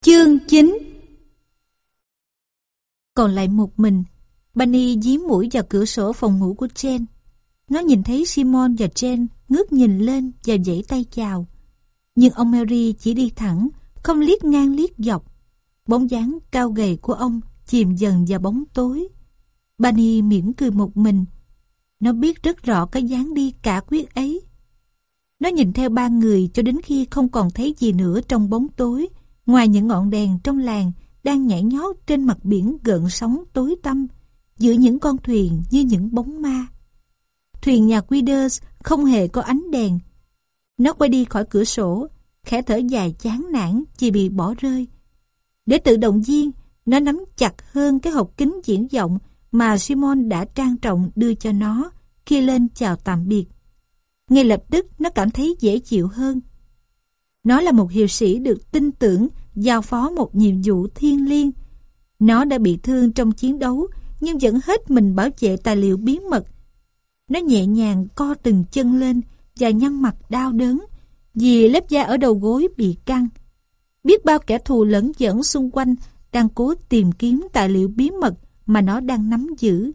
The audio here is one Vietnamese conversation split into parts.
Chương 9 Còn lại một mình, Bunny dí mũi vào cửa sổ phòng ngủ của Jen. Nó nhìn thấy Simon và Jen ngước nhìn lên và vẫy tay chào. Nhưng ông Mary chỉ đi thẳng, không liếc ngang liếc dọc. Bóng dáng cao gầy của ông chìm dần vào bóng tối. Bunny mỉm cười một mình. Nó biết rất rõ cái dáng đi cả quyết ấy. Nó nhìn theo ba người cho đến khi không còn thấy gì nữa trong bóng tối, ngoài những ngọn đèn trong làng đang nhảy nhót trên mặt biển gợn sóng tối tăm, giữa những con thuyền như những bóng ma. Thuyền nhà Quiders không hề có ánh đèn. Nó quay đi khỏi cửa sổ, khẽ thở dài chán nản chỉ bị bỏ rơi. Để tự động viên, nó nắm chặt hơn cái hộp kính diễn vọng mà Simon đã trang trọng đưa cho nó khi lên chào tạm biệt. Ngay lập tức nó cảm thấy dễ chịu hơn. Nó là một hiệu sĩ được tin tưởng giao phó một nhiệm vụ thiêng liêng. Nó đã bị thương trong chiến đấu nhưng vẫn hết mình bảo vệ tài liệu bí mật. Nó nhẹ nhàng co từng chân lên và nhăn mặt đau đớn vì lớp da ở đầu gối bị căng. Biết bao kẻ thù lẫn dẫn xung quanh đang cố tìm kiếm tài liệu bí mật mà nó đang nắm giữ.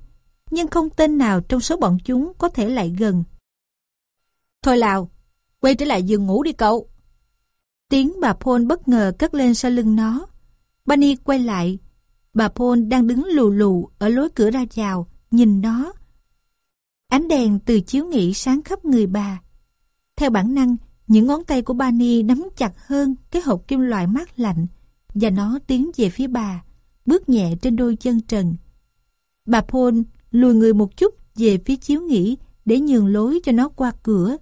Nhưng không tên nào trong số bọn chúng có thể lại gần. Thôi Lào, quay trở lại giường ngủ đi cậu. Tiếng bà Paul bất ngờ cất lên sau lưng nó. Bunny quay lại. Bà Paul đang đứng lù lù ở lối cửa ra vào, nhìn nó. Ánh đèn từ chiếu nghỉ sáng khắp người bà. Theo bản năng, những ngón tay của Bunny nắm chặt hơn cái hộp kim loại mát lạnh và nó tiến về phía bà, bước nhẹ trên đôi chân trần. Bà Paul lùi người một chút về phía chiếu nghỉ để nhường lối cho nó qua cửa.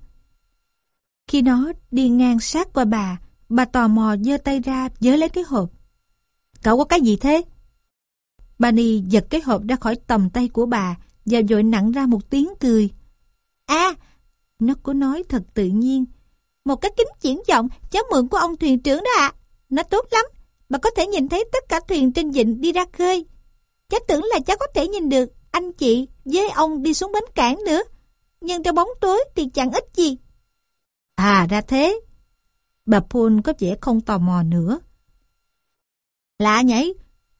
Khi nó đi ngang sát qua bà, bà tò mò giơ tay ra giới lấy cái hộp. Cậu có cái gì thế? Bunny giật cái hộp ra khỏi tầm tay của bà và dội nặng ra một tiếng cười. À, nó có nói thật tự nhiên. Một cái kính triển vọng cháu mượn của ông thuyền trưởng đó ạ. Nó tốt lắm, bà có thể nhìn thấy tất cả thuyền trên vịnh đi ra khơi. Cháu tưởng là cháu có thể nhìn được anh chị với ông đi xuống bến cảng nữa. Nhưng trong bóng tối thì chẳng ít gì. À ra thế. Bà Poon có vẻ không tò mò nữa. Lạ nhảy,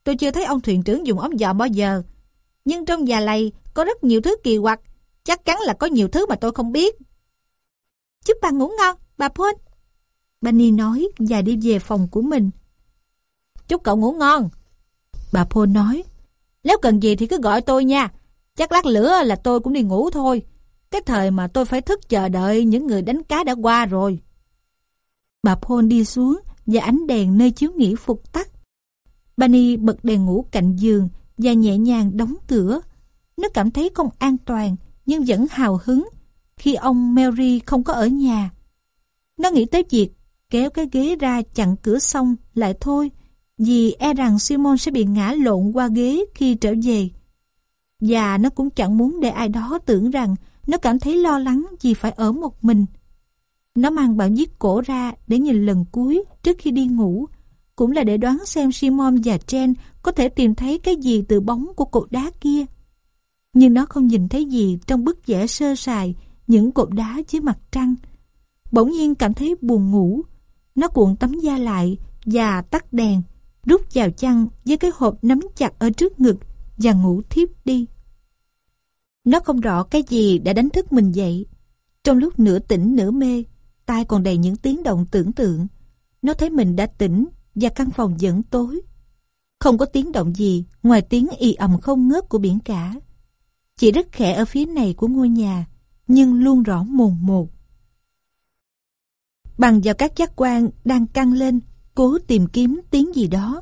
tôi chưa thấy ông thuyền trưởng dùng ống dòm bao giờ. Nhưng trong nhà lầy có rất nhiều thứ kỳ quặc. Chắc chắn là có nhiều thứ mà tôi không biết. Chúc bà ngủ ngon, bà Poon Bunny nói và đi về phòng của mình. Chúc cậu ngủ ngon. Bà Poon nói. Nếu cần gì thì cứ gọi tôi nha. Chắc lát lửa là tôi cũng đi ngủ thôi. Cái thời mà tôi phải thức chờ đợi những người đánh cá đã qua rồi. Bà Paul đi xuống và ánh đèn nơi chiếu nghỉ phục tắt. Bunny bật đèn ngủ cạnh giường và nhẹ nhàng đóng cửa. Nó cảm thấy không an toàn, nhưng vẫn hào hứng khi ông Mary không có ở nhà. Nó nghĩ tới việc kéo cái ghế ra chặn cửa xong lại thôi, vì e rằng Simon sẽ bị ngã lộn qua ghế khi trở về. Và nó cũng chẳng muốn để ai đó tưởng rằng nó cảm thấy lo lắng vì phải ở một mình. Nó mang bản viết cổ ra để nhìn lần cuối trước khi đi ngủ, cũng là để đoán xem Simon và Jen có thể tìm thấy cái gì từ bóng của cột đá kia. Nhưng nó không nhìn thấy gì trong bức vẽ sơ sài những cột đá dưới mặt trăng. Bỗng nhiên cảm thấy buồn ngủ. Nó cuộn tấm da lại và tắt đèn, rút vào chăn với cái hộp nắm chặt ở trước ngực và ngủ thiếp đi. Nó không rõ cái gì đã đánh thức mình dậy. Trong lúc nửa tỉnh nửa mê, tai còn đầy những tiếng động tưởng tượng. Nó thấy mình đã tỉnh và căn phòng vẫn tối. Không có tiếng động gì ngoài tiếng y ầm không ngớt của biển cả. Chỉ rất khẽ ở phía này của ngôi nhà, nhưng luôn rõ mồn một. Bằng vào các giác quan đang căng lên, cố tìm kiếm tiếng gì đó.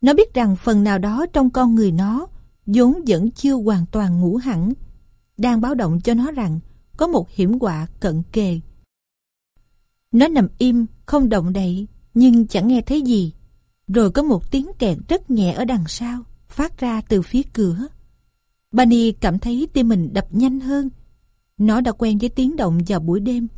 Nó biết rằng phần nào đó trong con người nó vốn vẫn chưa hoàn toàn ngủ hẳn, đang báo động cho nó rằng có một hiểm họa cận kề. Nó nằm im, không động đậy, nhưng chẳng nghe thấy gì. Rồi có một tiếng kẹt rất nhẹ ở đằng sau, phát ra từ phía cửa. Bunny cảm thấy tim mình đập nhanh hơn. Nó đã quen với tiếng động vào buổi đêm.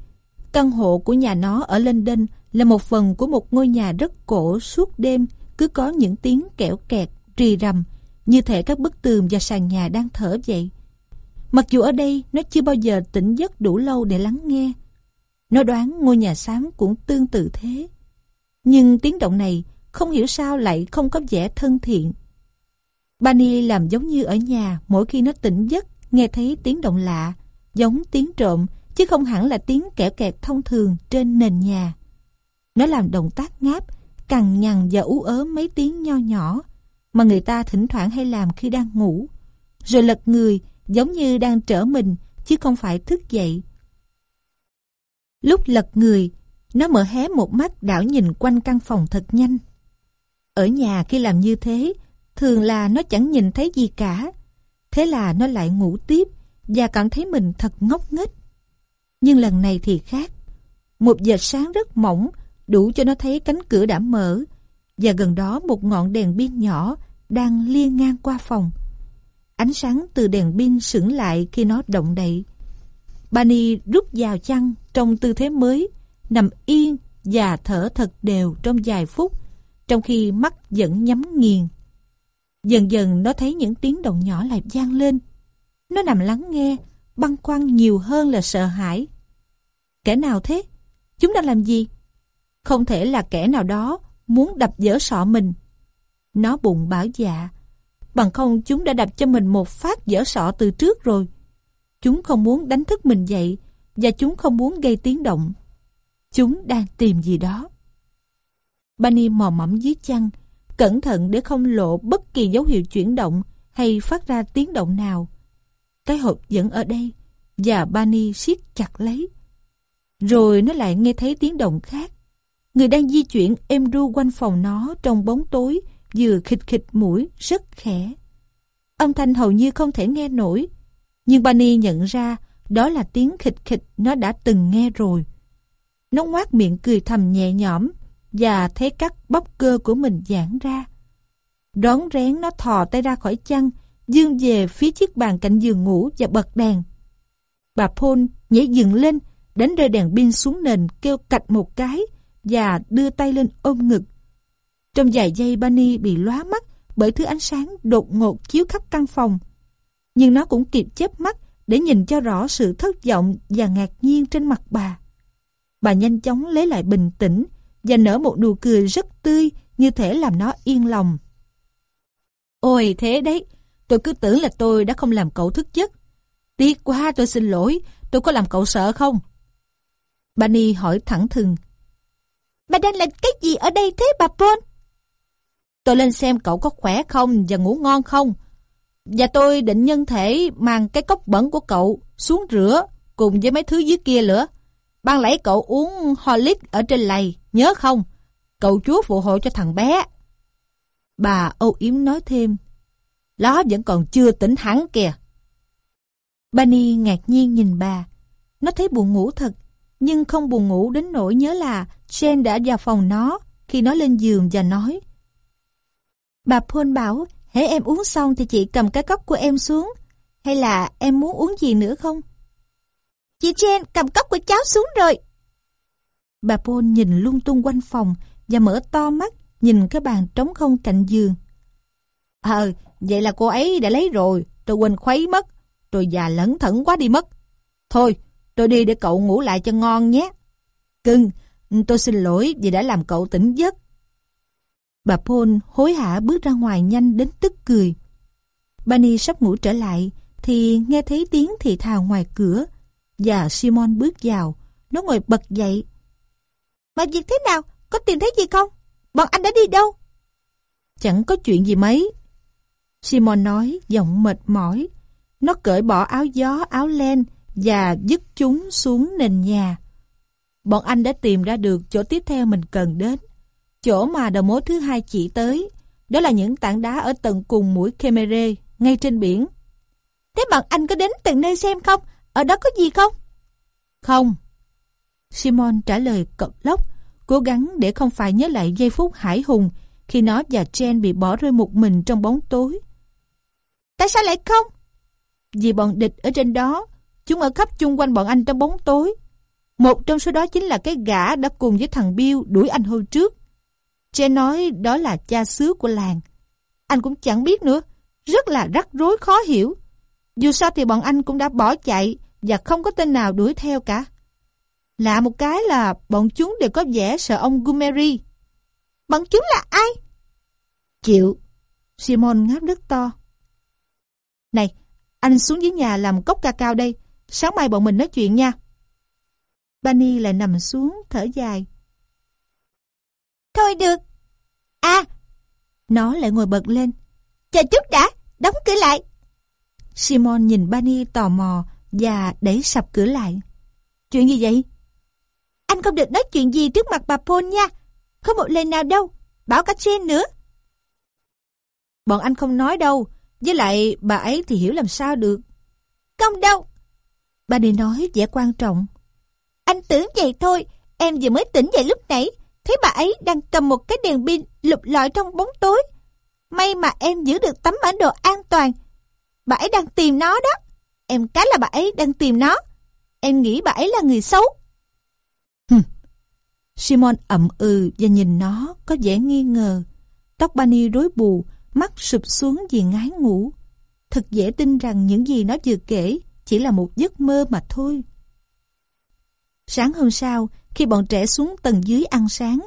Căn hộ của nhà nó ở London là một phần của một ngôi nhà rất cổ suốt đêm cứ có những tiếng kẹo kẹt, rì rầm, như thể các bức tường và sàn nhà đang thở vậy. Mặc dù ở đây nó chưa bao giờ tỉnh giấc đủ lâu để lắng nghe. Nó đoán ngôi nhà xám cũng tương tự thế. Nhưng tiếng động này không hiểu sao lại không có vẻ thân thiện. Bani làm giống như ở nhà mỗi khi nó tỉnh giấc nghe thấy tiếng động lạ, giống tiếng trộm chứ không hẳn là tiếng kẹo kẹt thông thường trên nền nhà. Nó làm động tác ngáp, cằn nhằn và ú ớ mấy tiếng nho nhỏ mà người ta thỉnh thoảng hay làm khi đang ngủ. Rồi lật người giống như đang trở mình chứ không phải thức dậy. Lúc lật người, nó mở hé một mắt đảo nhìn quanh căn phòng thật nhanh. Ở nhà khi làm như thế, thường là nó chẳng nhìn thấy gì cả. Thế là nó lại ngủ tiếp và cảm thấy mình thật ngốc nghếch. Nhưng lần này thì khác. Một giờ sáng rất mỏng, đủ cho nó thấy cánh cửa đã mở, và gần đó một ngọn đèn pin nhỏ đang liên ngang qua phòng. Ánh sáng từ đèn pin sững lại khi nó động đậy. Bani rút vào chăn trong tư thế mới, nằm yên và thở thật đều trong vài phút, trong khi mắt vẫn nhắm nghiền. Dần dần nó thấy những tiếng động nhỏ lại vang lên. Nó nằm lắng nghe, băn khoăn nhiều hơn là sợ hãi. Kẻ nào thế? Chúng đang làm gì? Không thể là kẻ nào đó muốn đập dở sọ mình. Nó bụng bảo dạ. Bằng không chúng đã đập cho mình một phát dở sọ từ trước rồi. Chúng không muốn đánh thức mình dậy và chúng không muốn gây tiếng động. Chúng đang tìm gì đó. Bunny mò mẫm dưới chăn, cẩn thận để không lộ bất kỳ dấu hiệu chuyển động hay phát ra tiếng động nào. Cái hộp vẫn ở đây và Bunny siết chặt lấy. Rồi nó lại nghe thấy tiếng động khác. Người đang di chuyển êm ru quanh phòng nó trong bóng tối vừa khịch khịch mũi rất khẽ. Âm thanh hầu như không thể nghe nổi. Nhưng Bunny nhận ra đó là tiếng khịch khịch nó đã từng nghe rồi. Nó ngoác miệng cười thầm nhẹ nhõm và thấy các bắp cơ của mình giãn ra. Đón rén nó thò tay ra khỏi chăn, dương về phía chiếc bàn cạnh giường ngủ và bật đèn. Bà Paul nhảy dựng lên, đánh rơi đèn pin xuống nền kêu cạch một cái và đưa tay lên ôm ngực. Trong vài giây Bunny bị lóa mắt bởi thứ ánh sáng đột ngột chiếu khắp căn phòng. Nhưng nó cũng kịp chớp mắt để nhìn cho rõ sự thất vọng và ngạc nhiên trên mặt bà. Bà nhanh chóng lấy lại bình tĩnh và nở một nụ cười rất tươi như thể làm nó yên lòng. Ôi thế đấy, tôi cứ tưởng là tôi đã không làm cậu thức giấc. Tiếc quá tôi xin lỗi, tôi có làm cậu sợ không? Bunny hỏi thẳng thừng. Bà đang làm cái gì ở đây thế bà Paul? Tôi lên xem cậu có khỏe không và ngủ ngon không. Và tôi định nhân thể mang cái cốc bẩn của cậu xuống rửa cùng với mấy thứ dưới kia nữa. Ban lấy cậu uống Horlick ở trên lầy, nhớ không? Cậu chúa phụ hộ cho thằng bé. Bà âu yếm nói thêm. Nó vẫn còn chưa tỉnh hẳn kìa. Bani ngạc nhiên nhìn bà. Nó thấy buồn ngủ thật, nhưng không buồn ngủ đến nỗi nhớ là Jane đã vào phòng nó khi nó lên giường và nói Bà Paul bảo hễ em uống xong thì chị cầm cái cốc của em xuống hay là em muốn uống gì nữa không? Chị Jane cầm cốc của cháu xuống rồi. Bà Paul nhìn lung tung quanh phòng và mở to mắt nhìn cái bàn trống không cạnh giường. Ờ, vậy là cô ấy đã lấy rồi, tôi quên khuấy mất, tôi già lẫn thẩn quá đi mất. Thôi, tôi đi để cậu ngủ lại cho ngon nhé. Cưng, tôi xin lỗi vì đã làm cậu tỉnh giấc. Bà Paul hối hả bước ra ngoài nhanh đến tức cười. Bunny sắp ngủ trở lại thì nghe thấy tiếng thì thào ngoài cửa và Simon bước vào. Nó ngồi bật dậy. Mà việc thế nào? Có tìm thấy gì không? Bọn anh đã đi đâu? Chẳng có chuyện gì mấy. Simon nói giọng mệt mỏi. Nó cởi bỏ áo gió, áo len và dứt chúng xuống nền nhà. Bọn anh đã tìm ra được chỗ tiếp theo mình cần đến. Chỗ mà đầu mối thứ hai chỉ tới. Đó là những tảng đá ở tận cùng mũi Kemere, ngay trên biển. Thế bạn anh có đến từng nơi xem không? Ở đó có gì không? Không. Simon trả lời cật lốc, cố gắng để không phải nhớ lại giây phút hải hùng khi nó và Jen bị bỏ rơi một mình trong bóng tối. Tại sao lại không? Vì bọn địch ở trên đó, chúng ở khắp chung quanh bọn anh trong bóng tối. Một trong số đó chính là cái gã đã cùng với thằng Bill đuổi anh hôm trước. Che nói đó là cha xứ của làng. Anh cũng chẳng biết nữa, rất là rắc rối khó hiểu. Dù sao thì bọn anh cũng đã bỏ chạy và không có tên nào đuổi theo cả. Lạ một cái là bọn chúng đều có vẻ sợ ông Gumeri. Bọn chúng là ai? Chịu. Simon ngáp rất to. Này, anh xuống dưới nhà làm cốc ca cao đây. Sáng mai bọn mình nói chuyện nha. Bunny lại nằm xuống, thở dài. Thôi được. À, nó lại ngồi bật lên. Chờ chút đã, đóng cửa lại. Simon nhìn Bunny tò mò và đẩy sập cửa lại. Chuyện gì vậy? Anh không được nói chuyện gì trước mặt bà Paul nha. Không một lời nào đâu. Bảo cả Jane nữa. Bọn anh không nói đâu. Với lại bà ấy thì hiểu làm sao được. Không đâu. Bunny nói vẻ quan trọng. Anh tưởng vậy thôi. Em vừa mới tỉnh dậy lúc nãy. Thấy bà ấy đang cầm một cái đèn pin lục lọi trong bóng tối. May mà em giữ được tấm bản đồ an toàn. Bà ấy đang tìm nó đó. Em cá là bà ấy đang tìm nó. Em nghĩ bà ấy là người xấu. Hừm. Simon ậm ừ và nhìn nó có vẻ nghi ngờ. Tóc Bani rối bù, mắt sụp xuống vì ngái ngủ. Thật dễ tin rằng những gì nó vừa kể chỉ là một giấc mơ mà thôi. Sáng hôm sau, khi bọn trẻ xuống tầng dưới ăn sáng,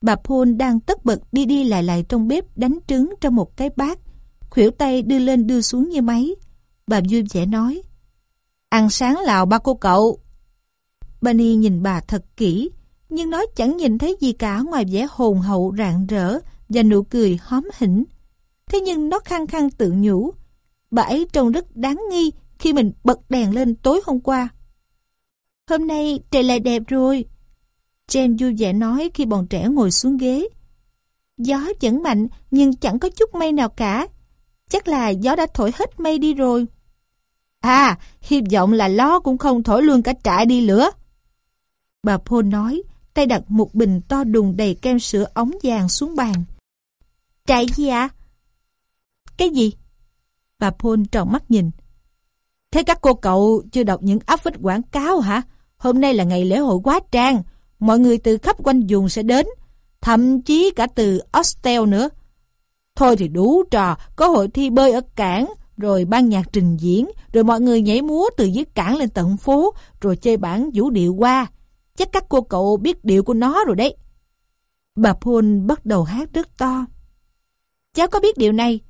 bà Paul đang tất bật đi đi lại lại trong bếp đánh trứng trong một cái bát, khuỷu tay đưa lên đưa xuống như máy. Bà vui vẻ nói, Ăn sáng lào ba cô cậu. Bunny nhìn bà thật kỹ, nhưng nó chẳng nhìn thấy gì cả ngoài vẻ hồn hậu rạng rỡ và nụ cười hóm hỉnh. Thế nhưng nó khăng khăng tự nhủ, bà ấy trông rất đáng nghi khi mình bật đèn lên tối hôm qua. Hôm nay trời lại đẹp rồi. Jen vui vẻ nói khi bọn trẻ ngồi xuống ghế. Gió vẫn mạnh nhưng chẳng có chút mây nào cả. Chắc là gió đã thổi hết mây đi rồi. À, hy vọng là ló cũng không thổi luôn cả trại đi lửa. Bà Paul nói, tay đặt một bình to đùng đầy kem sữa ống vàng xuống bàn. Trại gì ạ? Cái gì? Bà Paul tròn mắt nhìn. Thế các cô cậu chưa đọc những áp phích quảng cáo hả? Hôm nay là ngày lễ hội quá trang. Mọi người từ khắp quanh vùng sẽ đến. Thậm chí cả từ Ostel nữa. Thôi thì đủ trò, có hội thi bơi ở cảng, rồi ban nhạc trình diễn, rồi mọi người nhảy múa từ dưới cảng lên tận phố, rồi chơi bản vũ điệu qua. Chắc các cô cậu biết điệu của nó rồi đấy. Bà Paul bắt đầu hát rất to. Cháu có biết điệu này?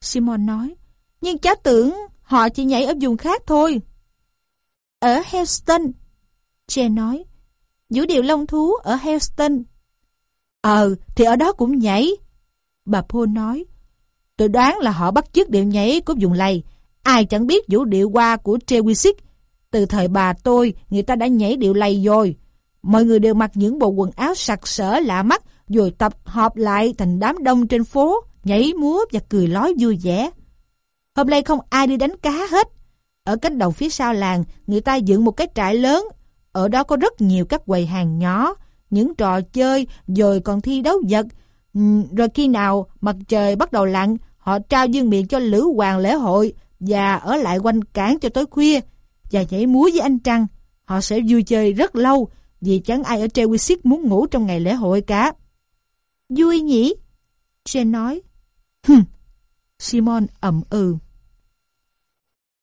Simon nói. Nhưng cháu tưởng họ chỉ nhảy ở vùng khác thôi. Ở Houston. Che nói. Vũ điệu long thú ở Houston. Ờ, thì ở đó cũng nhảy. Bà Paul nói. Tôi đoán là họ bắt chước điệu nhảy của vùng lầy. Ai chẳng biết vũ điệu qua của Trewisic. Từ thời bà tôi, người ta đã nhảy điệu lầy rồi. Mọi người đều mặc những bộ quần áo sặc sỡ lạ mắt, rồi tập họp lại thành đám đông trên phố, nhảy múa và cười lói vui vẻ. Hôm nay không ai đi đánh cá hết. Ở cánh đồng phía sau làng, người ta dựng một cái trại lớn. Ở đó có rất nhiều các quầy hàng nhỏ, những trò chơi, rồi còn thi đấu vật. Ừ, rồi khi nào mặt trời bắt đầu lặn, họ trao dương miệng cho lữ hoàng lễ hội và ở lại quanh cảng cho tối khuya và nhảy múa với anh Trăng. Họ sẽ vui chơi rất lâu vì chẳng ai ở Trewisic muốn ngủ trong ngày lễ hội cả. Vui nhỉ? Jen nói. Hừm. Simon ậm ừ.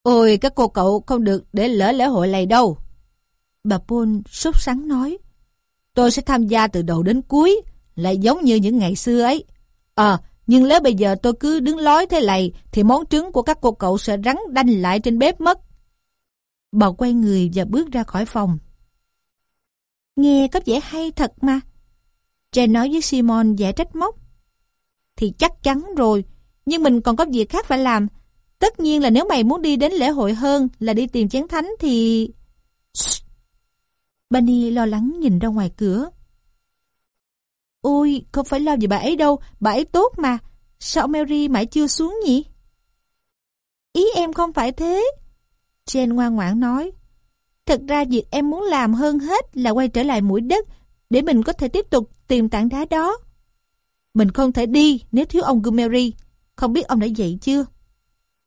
Ôi, các cô cậu không được để lỡ lễ hội này đâu. Bà Paul sốt sắng nói. Tôi sẽ tham gia từ đầu đến cuối, lại giống như những ngày xưa ấy. Ờ, nhưng nếu bây giờ tôi cứ đứng lói thế này, thì món trứng của các cô cậu sẽ rắn đanh lại trên bếp mất. Bà quay người và bước ra khỏi phòng. Nghe có vẻ hay thật mà. Jen nói với Simon vẻ trách móc. Thì chắc chắn rồi, nhưng mình còn có việc khác phải làm. Tất nhiên là nếu mày muốn đi đến lễ hội hơn là đi tìm chén thánh thì... Bunny lo lắng nhìn ra ngoài cửa. Ôi, không phải lo về bà ấy đâu, bà ấy tốt mà. Sao Mary mãi chưa xuống nhỉ? Ý em không phải thế. Jen ngoan ngoãn nói. Thật ra việc em muốn làm hơn hết là quay trở lại mũi đất để mình có thể tiếp tục tìm tảng đá đó. Mình không thể đi nếu thiếu ông Gumeri. Không biết ông đã dậy chưa?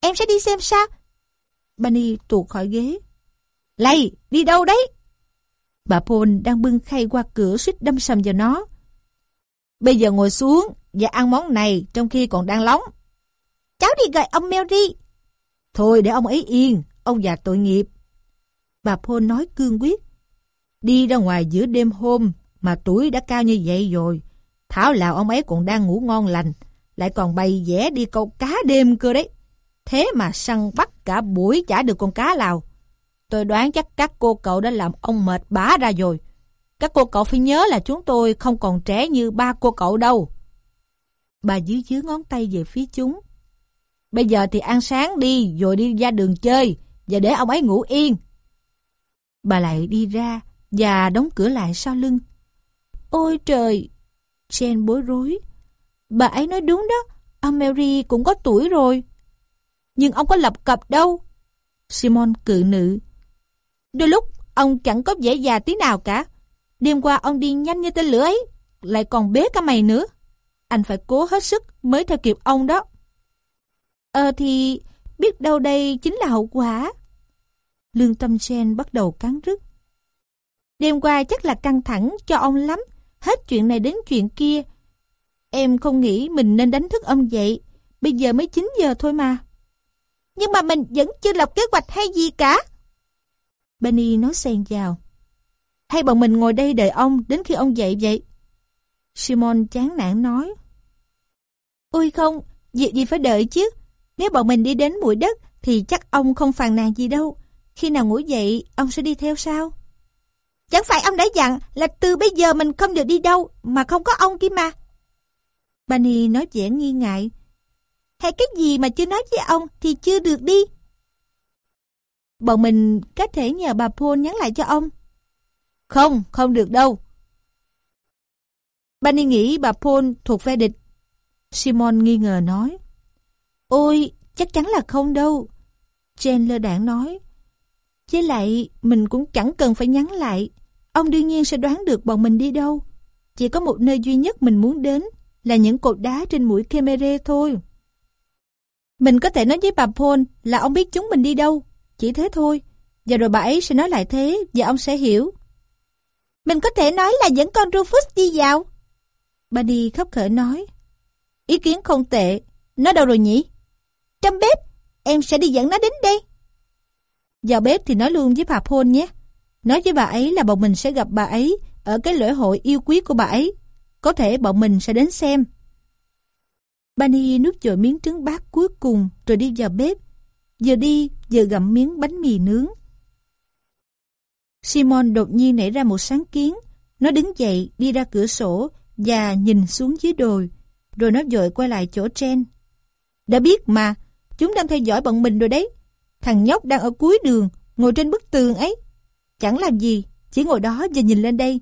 Em sẽ đi xem sao? Bunny tuột khỏi ghế. Lầy, đi đâu đấy? Bà Paul đang bưng khay qua cửa suýt đâm sầm vào nó. Bây giờ ngồi xuống và ăn món này trong khi còn đang nóng. Cháu đi gọi ông Mary. Thôi để ông ấy yên, ông già tội nghiệp. Bà Paul nói cương quyết. Đi ra ngoài giữa đêm hôm mà tuổi đã cao như vậy rồi. Thảo là ông ấy còn đang ngủ ngon lành, lại còn bày vẽ đi câu cá đêm cơ đấy. Thế mà săn bắt cả buổi chả được con cá nào. Tôi đoán chắc các cô cậu đã làm ông mệt bá ra rồi. Các cô cậu phải nhớ là chúng tôi không còn trẻ như ba cô cậu đâu. Bà dưới dưới ngón tay về phía chúng. Bây giờ thì ăn sáng đi rồi đi ra đường chơi và để ông ấy ngủ yên. Bà lại đi ra và đóng cửa lại sau lưng. Ôi trời! Jen bối rối. Bà ấy nói đúng đó, ông Mary cũng có tuổi rồi. Nhưng ông có lập cập đâu. Simon cự nữ. Đôi lúc ông chẳng có vẻ già tí nào cả. Đêm qua ông đi nhanh như tên lửa ấy, lại còn bế cả mày nữa. Anh phải cố hết sức mới theo kịp ông đó. Ờ thì biết đâu đây chính là hậu quả. Lương tâm sen bắt đầu cắn rứt. Đêm qua chắc là căng thẳng cho ông lắm, hết chuyện này đến chuyện kia. Em không nghĩ mình nên đánh thức ông dậy, bây giờ mới 9 giờ thôi mà. Nhưng mà mình vẫn chưa lập kế hoạch hay gì cả. Benny nói xen vào. Hay bọn mình ngồi đây đợi ông đến khi ông dậy vậy? Simon chán nản nói. Ôi không, việc gì phải đợi chứ. Nếu bọn mình đi đến bụi đất thì chắc ông không phàn nàn gì đâu. Khi nào ngủ dậy, ông sẽ đi theo sao? Chẳng phải ông đã dặn là từ bây giờ mình không được đi đâu mà không có ông kia mà. Bunny nói vẻ nghi ngại. Hay cái gì mà chưa nói với ông thì chưa được đi. Bọn mình có thể nhờ bà Paul nhắn lại cho ông. Không, không được đâu. Bunny nghĩ bà Paul thuộc phe địch. Simon nghi ngờ nói. Ôi, chắc chắn là không đâu. Jane lơ đảng nói. Với lại, mình cũng chẳng cần phải nhắn lại. Ông đương nhiên sẽ đoán được bọn mình đi đâu. Chỉ có một nơi duy nhất mình muốn đến là những cột đá trên mũi Kemere thôi. Mình có thể nói với bà Paul là ông biết chúng mình đi đâu. Chỉ thế thôi. Và rồi bà ấy sẽ nói lại thế, và ông sẽ hiểu. Mình có thể nói là dẫn con Rufus đi vào. Bunny khóc khởi nói. Ý kiến không tệ. Nó đâu rồi nhỉ? Trong bếp. Em sẽ đi dẫn nó đến đây. Vào bếp thì nói luôn với bà Paul nhé. Nói với bà ấy là bọn mình sẽ gặp bà ấy ở cái lễ hội yêu quý của bà ấy. Có thể bọn mình sẽ đến xem. Bunny nuốt dội miếng trứng bát cuối cùng rồi đi vào bếp. Giờ đi, giờ gặm miếng bánh mì nướng. Simon đột nhiên nảy ra một sáng kiến. Nó đứng dậy, đi ra cửa sổ và nhìn xuống dưới đồi. Rồi nó dội quay lại chỗ Jen. Đã biết mà, chúng đang theo dõi bọn mình rồi đấy. Thằng nhóc đang ở cuối đường, ngồi trên bức tường ấy. Chẳng làm gì, chỉ ngồi đó và nhìn lên đây.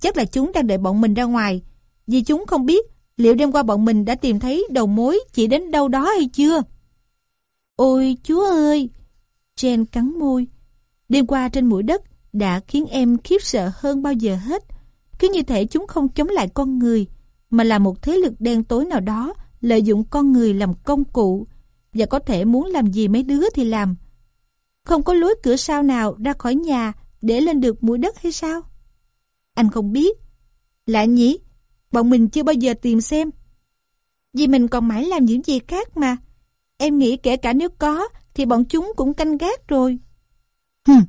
Chắc là chúng đang đợi bọn mình ra ngoài, vì chúng không biết liệu đêm qua bọn mình đã tìm thấy đầu mối chỉ đến đâu đó hay chưa. Ôi chúa ơi! Jen cắn môi. Đêm qua trên mũi đất đã khiến em khiếp sợ hơn bao giờ hết. Cứ như thể chúng không chống lại con người, mà là một thế lực đen tối nào đó lợi dụng con người làm công cụ và có thể muốn làm gì mấy đứa thì làm. Không có lối cửa sau nào ra khỏi nhà để lên được mũi đất hay sao? Anh không biết. Lạ nhỉ? Bọn mình chưa bao giờ tìm xem. Vì mình còn mãi làm những gì khác mà. Em nghĩ kể cả nếu có thì bọn chúng cũng canh gác rồi. Hừm.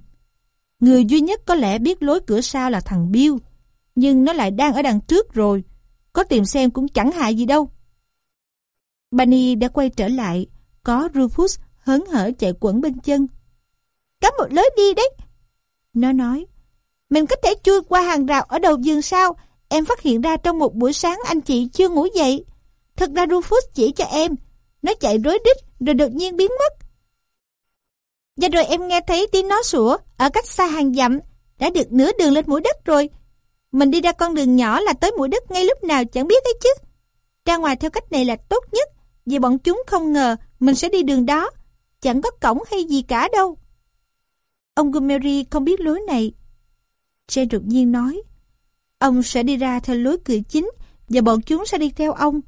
Người duy nhất có lẽ biết lối cửa sau là thằng Bill. Nhưng nó lại đang ở đằng trước rồi. Có tìm xem cũng chẳng hại gì đâu. Bunny đã quay trở lại. Có Rufus hớn hở chạy quẩn bên chân. Có một lối đi đấy. Nó nói. Mình có thể chui qua hàng rào ở đầu giường sao? Em phát hiện ra trong một buổi sáng anh chị chưa ngủ dậy. Thật ra Rufus chỉ cho em. Nó chạy rối đích rồi đột nhiên biến mất. Và rồi em nghe thấy tiếng nó sủa ở cách xa hàng dặm. Đã được nửa đường lên mũi đất rồi. Mình đi ra con đường nhỏ là tới mũi đất ngay lúc nào chẳng biết ấy chứ. Ra ngoài theo cách này là tốt nhất. Vì bọn chúng không ngờ mình sẽ đi đường đó. Chẳng có cổng hay gì cả đâu. Ông Gomery không biết lối này. Jane đột nhiên nói. Ông sẽ đi ra theo lối cửa chính và bọn chúng sẽ đi theo ông.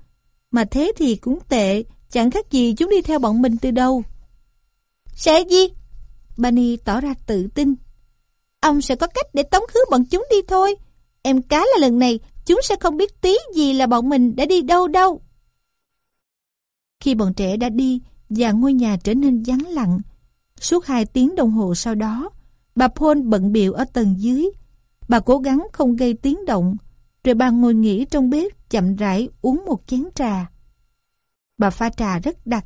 Mà thế thì cũng tệ, chẳng khác gì chúng đi theo bọn mình từ đâu. Sẽ gì? Bunny tỏ ra tự tin. Ông sẽ có cách để tống khứ bọn chúng đi thôi. Em cá là lần này chúng sẽ không biết tí gì là bọn mình đã đi đâu đâu. Khi bọn trẻ đã đi và ngôi nhà trở nên vắng lặng, suốt hai tiếng đồng hồ sau đó, bà Paul bận biệu ở tầng dưới. Bà cố gắng không gây tiếng động. rồi bà ngồi nghỉ trong bếp chậm rãi uống một chén trà. Bà pha trà rất đặc,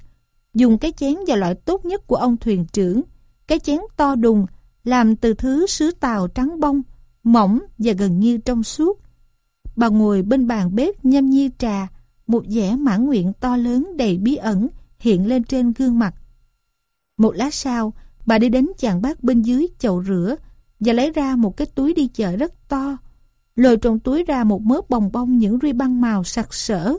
dùng cái chén và loại tốt nhất của ông thuyền trưởng, cái chén to đùng, làm từ thứ sứ tàu trắng bông, mỏng và gần như trong suốt. Bà ngồi bên bàn bếp nhâm nhi trà, một vẻ mãn nguyện to lớn đầy bí ẩn hiện lên trên gương mặt. Một lát sau, bà đi đến chàng bác bên dưới chậu rửa và lấy ra một cái túi đi chợ rất to. Lôi trong túi ra một mớ bồng bông những ruy băng màu sặc sỡ,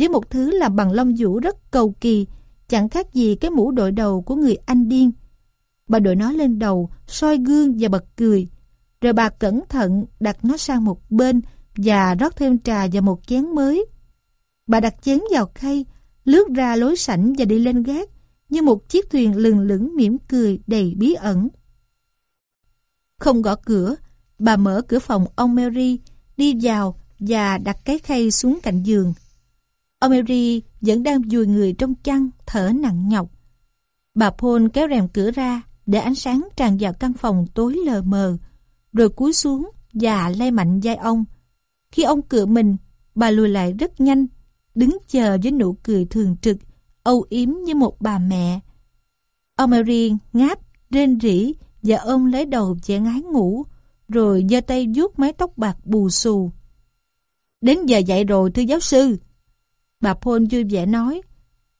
với một thứ làm bằng lông vũ rất cầu kỳ, chẳng khác gì cái mũ đội đầu của người Anh điên. Bà đội nó lên đầu, soi gương và bật cười. Rồi bà cẩn thận đặt nó sang một bên và rót thêm trà vào một chén mới. Bà đặt chén vào khay, lướt ra lối sảnh và đi lên gác, như một chiếc thuyền lừng lững mỉm cười đầy bí ẩn. Không gõ cửa, bà mở cửa phòng ông Mary, đi vào và đặt cái khay xuống cạnh giường. Ông Mary vẫn đang vùi người trong chăn, thở nặng nhọc. Bà Paul kéo rèm cửa ra để ánh sáng tràn vào căn phòng tối lờ mờ, rồi cúi xuống và lay mạnh vai ông. Khi ông cựa mình, bà lùi lại rất nhanh, đứng chờ với nụ cười thường trực, âu yếm như một bà mẹ. Ông Mary ngáp, rên rỉ và ôm lấy đầu trẻ ngái ngủ, rồi giơ tay vuốt mái tóc bạc bù xù. Đến giờ dậy rồi thưa giáo sư. Bà Paul vui vẻ nói,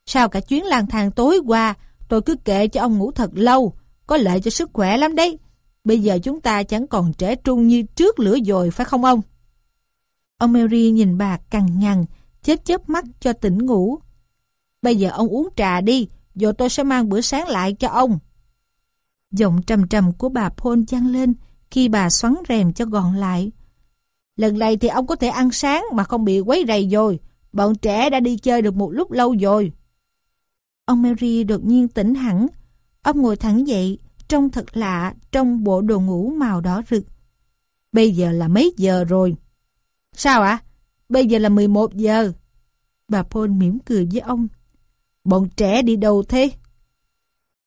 sao cả chuyến lang thang tối qua, tôi cứ kệ cho ông ngủ thật lâu, có lợi cho sức khỏe lắm đấy. Bây giờ chúng ta chẳng còn trẻ trung như trước lửa dồi phải không ông? Ông Mary nhìn bà cằn nhằn, chớp chớp mắt cho tỉnh ngủ. Bây giờ ông uống trà đi, rồi tôi sẽ mang bữa sáng lại cho ông. Giọng trầm trầm của bà Paul chăng lên khi bà xoắn rèm cho gọn lại. Lần này thì ông có thể ăn sáng mà không bị quấy rầy rồi. Bọn trẻ đã đi chơi được một lúc lâu rồi. Ông Mary đột nhiên tỉnh hẳn. Ông ngồi thẳng dậy, trông thật lạ trong bộ đồ ngủ màu đỏ rực. Bây giờ là mấy giờ rồi? Sao ạ? Bây giờ là 11 giờ. Bà Paul mỉm cười với ông. Bọn trẻ đi đâu thế?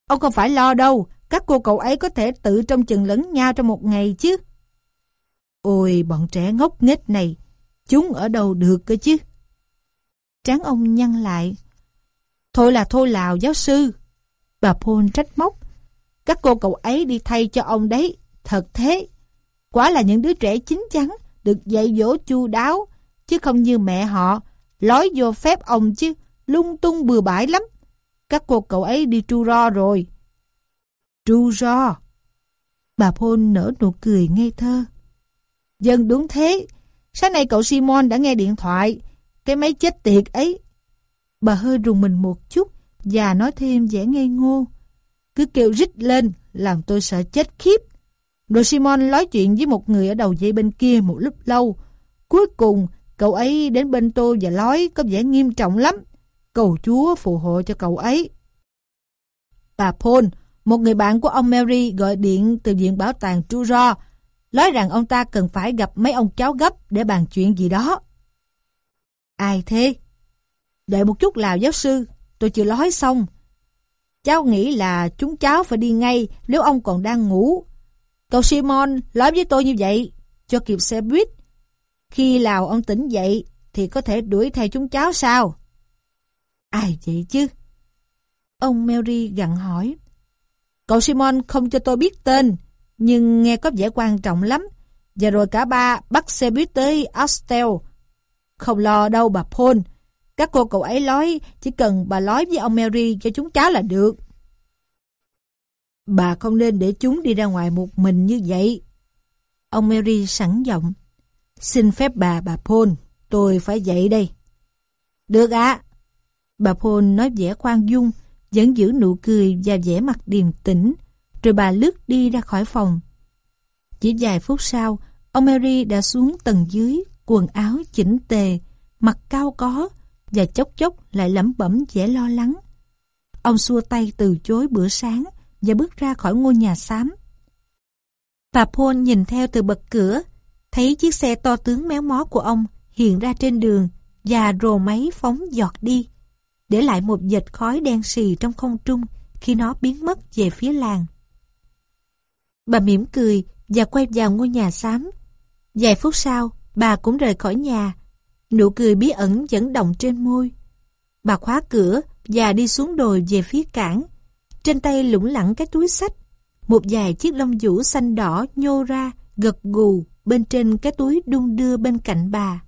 Ông không phải lo đâu, các cô cậu ấy có thể tự trong chừng lẫn nhau trong một ngày chứ. Ôi, bọn trẻ ngốc nghếch này, chúng ở đâu được cơ chứ? Tráng ông nhăn lại. Thôi là thôi lào giáo sư. Bà Paul trách móc. Các cô cậu ấy đi thay cho ông đấy, thật thế. Quá là những đứa trẻ chín chắn, được dạy dỗ chu đáo, chứ không như mẹ họ, lói vô phép ông chứ, lung tung bừa bãi lắm. Các cô cậu ấy đi tru ro rồi. Tru ro. Bà Paul nở nụ cười ngây thơ. Dân đúng thế. Sáng nay cậu Simon đã nghe điện thoại. Cái máy chết tiệt ấy. Bà hơi rùng mình một chút và nói thêm vẻ ngây ngô. Cứ kêu rít lên làm tôi sợ chết khiếp. Rồi Simon nói chuyện với một người ở đầu dây bên kia một lúc lâu. Cuối cùng, cậu ấy đến bên tôi và nói có vẻ nghiêm trọng lắm. Cầu Chúa phù hộ cho cậu ấy. Bà Paul, một người bạn của ông Mary gọi điện từ viện bảo tàng Truro, nói rằng ông ta cần phải gặp mấy ông cháu gấp để bàn chuyện gì đó. Ai thế? Đợi một chút lào giáo sư, tôi chưa nói xong. Cháu nghĩ là chúng cháu phải đi ngay nếu ông còn đang ngủ. Cậu Simon nói với tôi như vậy, cho kịp xe buýt. Khi Lào ông tỉnh dậy, thì có thể đuổi theo chúng cháu sao? Ai vậy chứ? Ông Mary gặn hỏi. Cậu Simon không cho tôi biết tên, nhưng nghe có vẻ quan trọng lắm. Và rồi cả ba bắt xe buýt tới Astel. Không lo đâu bà Paul. Các cô cậu ấy nói chỉ cần bà nói với ông Mary cho chúng cháu là được. Bà không nên để chúng đi ra ngoài một mình như vậy. Ông Mary sẵn giọng. Xin phép bà, bà Paul, tôi phải dậy đây. Được ạ. Bà Paul nói vẻ khoan dung, vẫn giữ nụ cười và vẻ mặt điềm tĩnh, rồi bà lướt đi ra khỏi phòng. Chỉ vài phút sau, ông Mary đã xuống tầng dưới, quần áo chỉnh tề, mặt cao có, và chốc chốc lại lẩm bẩm vẻ lo lắng. Ông xua tay từ chối bữa sáng, và bước ra khỏi ngôi nhà xám. Bà Paul nhìn theo từ bậc cửa, thấy chiếc xe to tướng méo mó của ông hiện ra trên đường và rồ máy phóng giọt đi, để lại một dệt khói đen xì trong không trung khi nó biến mất về phía làng. Bà mỉm cười và quay vào ngôi nhà xám. Vài phút sau, bà cũng rời khỏi nhà. Nụ cười bí ẩn vẫn động trên môi. Bà khóa cửa và đi xuống đồi về phía cảng. Trên tay lủng lẳng cái túi sách. Một vài chiếc lông vũ xanh đỏ nhô ra, gật gù bên trên cái túi đung đưa bên cạnh bà.